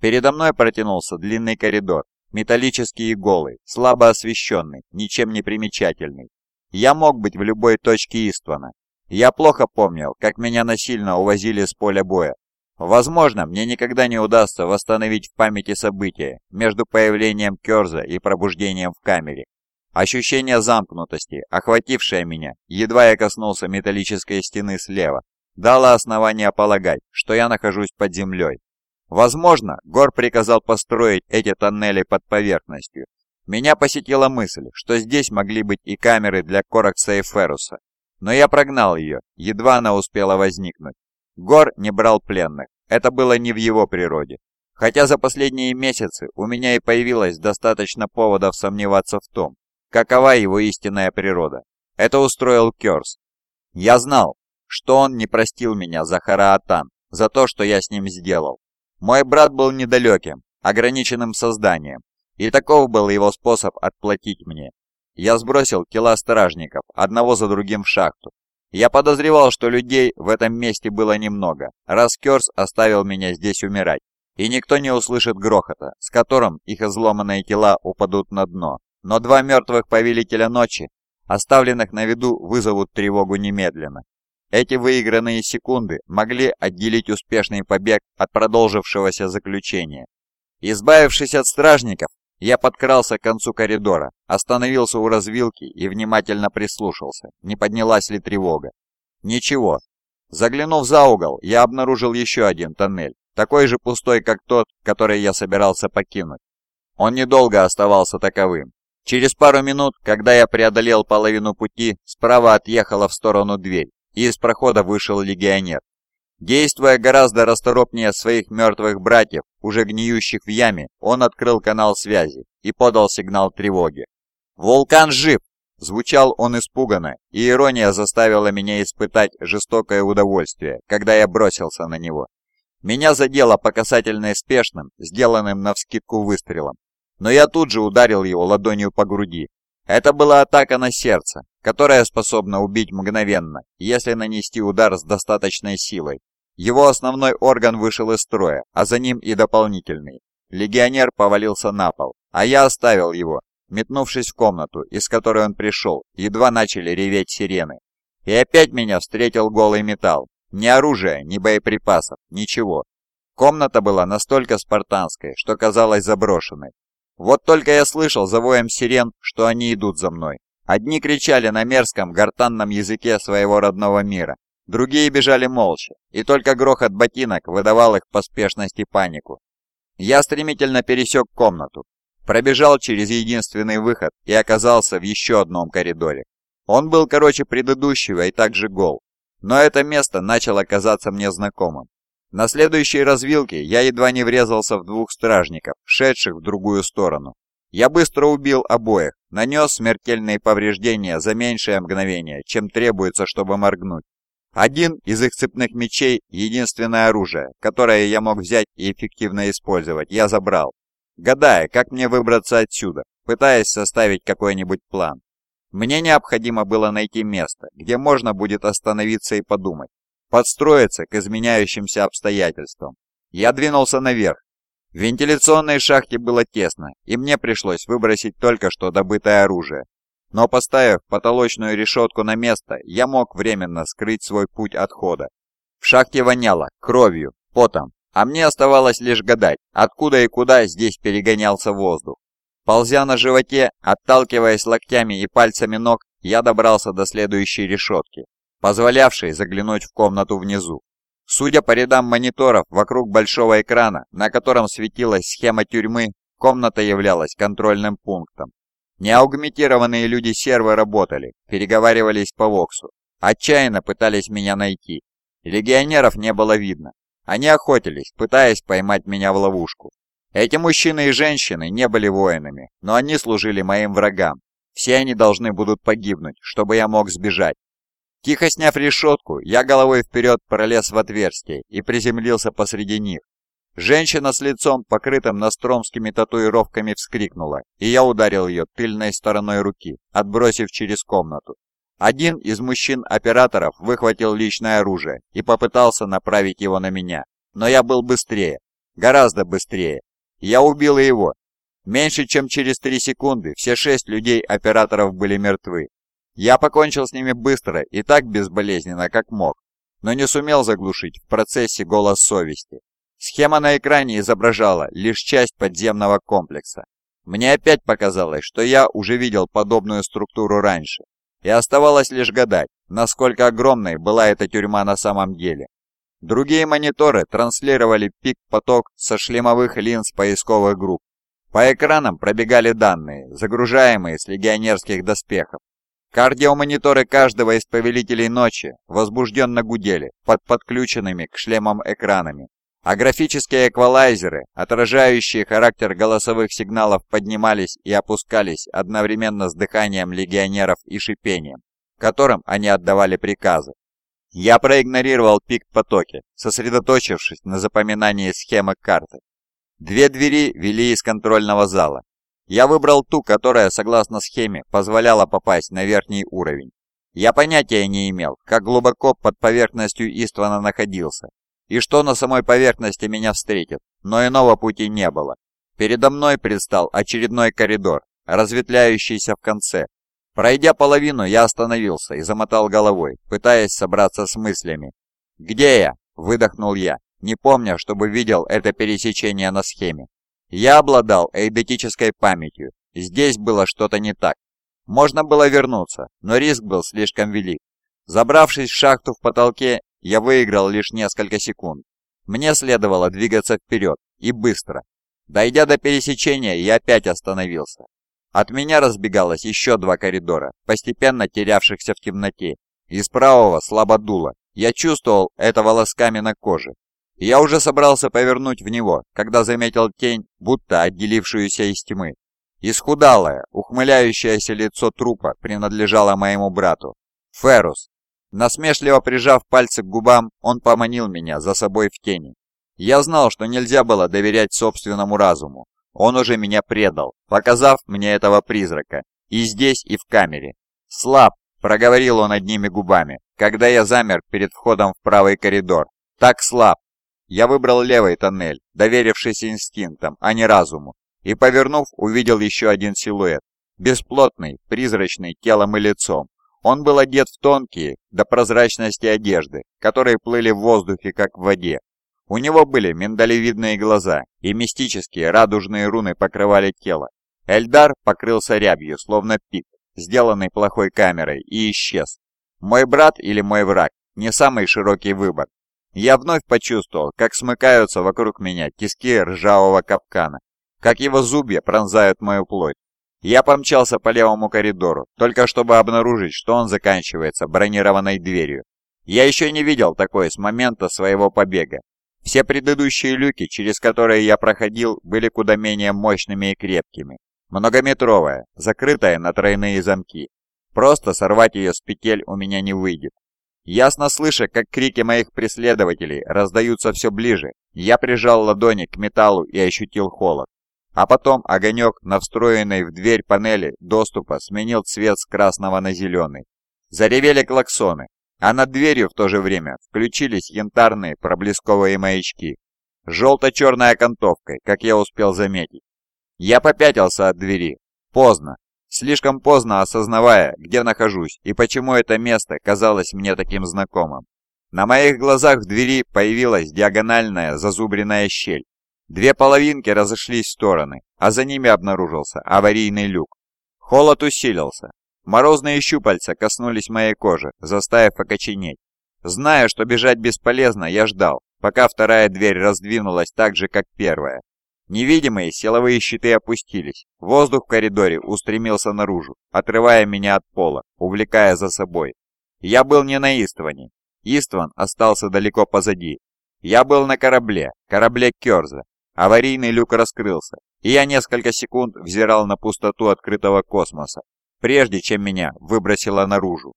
Передо мной протянулся длинный коридор, металлический и голый, слабо освещенный, ничем не примечательный. Я мог быть в любой точке Иствана. Я плохо помнил, как меня насильно увозили с поля боя. Возможно, мне никогда не удастся восстановить в памяти события между появлением Керза и пробуждением в камере. Ощущение замкнутости, охватившее меня, едва я коснулся металлической стены слева, дало основание полагать, что я нахожусь под землей. Возможно, Гор приказал построить эти тоннели под поверхностью. Меня посетила мысль, что здесь могли быть и камеры для Коракса и Феруса. Но я прогнал ее, едва она успела возникнуть. Гор не брал пленных, это было не в его природе. Хотя за последние месяцы у меня и появилось достаточно поводов сомневаться в том, какова его истинная природа. Это устроил Керс. Я знал, что он не простил меня за Хараатан, за то, что я с ним сделал. Мой брат был недалеким, ограниченным созданием, и таков был его способ отплатить мне. Я сбросил тела стражников, одного за другим в шахту. Я подозревал, что людей в этом месте было немного, раз Керс оставил меня здесь умирать, и никто не услышит грохота, с которым их изломанные тела упадут на дно. Но два мертвых повелителя ночи, оставленных на виду, вызовут тревогу немедленно. Эти выигранные секунды могли отделить успешный побег от продолжившегося заключения. Избавившись от стражников, я подкрался к концу коридора, остановился у развилки и внимательно прислушался, не поднялась ли тревога. Ничего. Заглянув за угол, я обнаружил еще один тоннель, такой же пустой, как тот, который я собирался покинуть. Он недолго оставался таковым. Через пару минут, когда я преодолел половину пути, справа отъехала в сторону дверь, и из прохода вышел легионер. Действуя гораздо расторопнее своих мертвых братьев, уже гниющих в яме, он открыл канал связи и подал сигнал тревоги. «Вулкан жив!» Звучал он испуганно, и ирония заставила меня испытать жестокое удовольствие, когда я бросился на него. Меня задело по касательной спешным, сделанным навскидку выстрелом, но я тут же ударил его ладонью по груди, это была атака на сердце, которая способна убить мгновенно, если нанести удар с достаточной силой. Его основной орган вышел из строя, а за ним и дополнительный. Легионер повалился на пол, а я оставил его, метнувшись в комнату, из которой он пришел, едва начали реветь сирены. И опять меня встретил голый металл. Ни оружия, ни боеприпасов, ничего. Комната была настолько спартанской, что казалась заброшенной. Вот только я слышал за воем сирен, что они идут за мной. Одни кричали на мерзком, гортанном языке своего родного мира, другие бежали молча, и только грохот ботинок выдавал их поспешность и панику. Я стремительно пересек комнату, пробежал через единственный выход и оказался в еще одном коридоре. Он был короче предыдущего и также гол, но это место начало казаться мне знакомым. На следующей развилке я едва не врезался в двух стражников, шедших в другую сторону. Я быстро убил обоих, нанес смертельные повреждения за меньшее мгновение, чем требуется, чтобы моргнуть. Один из их цепных мечей, единственное оружие, которое я мог взять и эффективно использовать, я забрал, гадая, как мне выбраться отсюда, пытаясь составить какой-нибудь план. Мне необходимо было найти место, где можно будет остановиться и подумать подстроиться к изменяющимся обстоятельствам. Я двинулся наверх. В вентиляционной шахте было тесно, и мне пришлось выбросить только что добытое оружие. Но поставив потолочную решетку на место, я мог временно скрыть свой путь отхода. В шахте воняло кровью, потом, а мне оставалось лишь гадать, откуда и куда здесь перегонялся воздух. Ползя на животе, отталкиваясь локтями и пальцами ног, я добрался до следующей решетки позволявшей заглянуть в комнату внизу. Судя по рядам мониторов вокруг большого экрана, на котором светилась схема тюрьмы, комната являлась контрольным пунктом. Неаугментированные люди сервы работали, переговаривались по Воксу, отчаянно пытались меня найти. Легионеров не было видно. Они охотились, пытаясь поймать меня в ловушку. Эти мужчины и женщины не были воинами, но они служили моим врагам. Все они должны будут погибнуть, чтобы я мог сбежать. Тихо сняв решетку, я головой вперед пролез в отверстие и приземлился посреди них. Женщина с лицом, покрытым настромскими татуировками, вскрикнула, и я ударил ее тыльной стороной руки, отбросив через комнату. Один из мужчин-операторов выхватил личное оружие и попытался направить его на меня, но я был быстрее. Гораздо быстрее. Я убил его. Меньше чем через три секунды все шесть людей-операторов были мертвы. Я покончил с ними быстро и так безболезненно, как мог, но не сумел заглушить в процессе голос совести. Схема на экране изображала лишь часть подземного комплекса. Мне опять показалось, что я уже видел подобную структуру раньше, и оставалось лишь гадать, насколько огромной была эта тюрьма на самом деле. Другие мониторы транслировали пик-поток со шлемовых линз поисковых групп. По экранам пробегали данные, загружаемые с легионерских доспехов. Кардиомониторы каждого из повелителей ночи возбужденно гудели под подключенными к шлемам экранами, а графические эквалайзеры, отражающие характер голосовых сигналов, поднимались и опускались одновременно с дыханием легионеров и шипением, которым они отдавали приказы. Я проигнорировал пик потоки, сосредоточившись на запоминании схемы карты. Две двери вели из контрольного зала. Я выбрал ту, которая, согласно схеме, позволяла попасть на верхний уровень. Я понятия не имел, как глубоко под поверхностью Иствана находился, и что на самой поверхности меня встретит, но иного пути не было. Передо мной предстал очередной коридор, разветвляющийся в конце, Пройдя половину, я остановился и замотал головой, пытаясь собраться с мыслями. «Где я?» – выдохнул я, не помня, чтобы видел это пересечение на схеме. Я обладал эйдетической памятью, здесь было что-то не так. Можно было вернуться, но риск был слишком велик. Забравшись в шахту в потолке, я выиграл лишь несколько секунд. Мне следовало двигаться вперед, и быстро. Дойдя до пересечения, я опять остановился, от меня разбегалось еще два коридора, постепенно терявшихся в темноте. Из правого слабо дуло. Я чувствовал это волосками на коже. Я уже собрался повернуть в него, когда заметил тень, будто отделившуюся из тьмы. Исхудалое, ухмыляющееся лицо трупа принадлежало моему брату. Ферус. Насмешливо прижав пальцы к губам, он поманил меня за собой в тени. Я знал, что нельзя было доверять собственному разуму, он уже меня предал, показав мне этого призрака. И здесь, и в камере. «Слаб», — проговорил он одними губами, когда я замер перед входом в правый коридор. «Так слаб». Я выбрал левый тоннель, доверившись инстинктам, а не разуму, и, повернув, увидел еще один силуэт. Бесплотный, призрачный телом и лицом. Он был одет в тонкие, до прозрачности одежды, которые плыли в воздухе, как в воде. У него были миндалевидные глаза, и мистические радужные руны покрывали тело. Эльдар покрылся рябью, словно пик, сделанный плохой камерой, и исчез. Мой брат или мой враг – не самый широкий выбор. Я вновь почувствовал, как смыкаются вокруг меня тиски ржавого капкана, как его зубья пронзают мою плоть. Я помчался по левому коридору, только чтобы обнаружить, что он заканчивается бронированной дверью. Я еще не видел такой с момента своего побега, все предыдущие люки, через которые я проходил, были куда менее мощными и крепкими. Многометровая, закрытая на тройные замки. Просто сорвать ее с петель у меня не выйдет. Ясно слыша, как крики моих преследователей раздаются все ближе, я прижал ладони к металлу и ощутил холод. А потом огонек на встроенной в дверь панели доступа сменил цвет с красного на зеленый. Заревели клаксоны, а над дверью в то же время включились янтарные проблесковые маячки. Желто-черной окантовкой, как я успел заметить. Я попятился от двери. Поздно. Слишком поздно осознавая, где нахожусь и почему это место казалось мне таким знакомым. На моих глазах в двери появилась диагональная зазубренная щель. Две половинки разошлись в стороны, а за ними обнаружился аварийный люк. Холод усилился, Морозные щупальца коснулись моей кожи, заставив окоченеть. Зная, что бежать бесполезно, я ждал, пока вторая дверь раздвинулась так же, как первая. Невидимые силовые щиты опустились. Воздух в коридоре устремился наружу, отрывая меня от пола, увлекая за собой. Я был не на Истване. Истван остался далеко позади. Я был на корабле, корабле Керза. Аварийный люк раскрылся, и я несколько секунд взирал на пустоту открытого космоса, прежде чем меня выбросило наружу.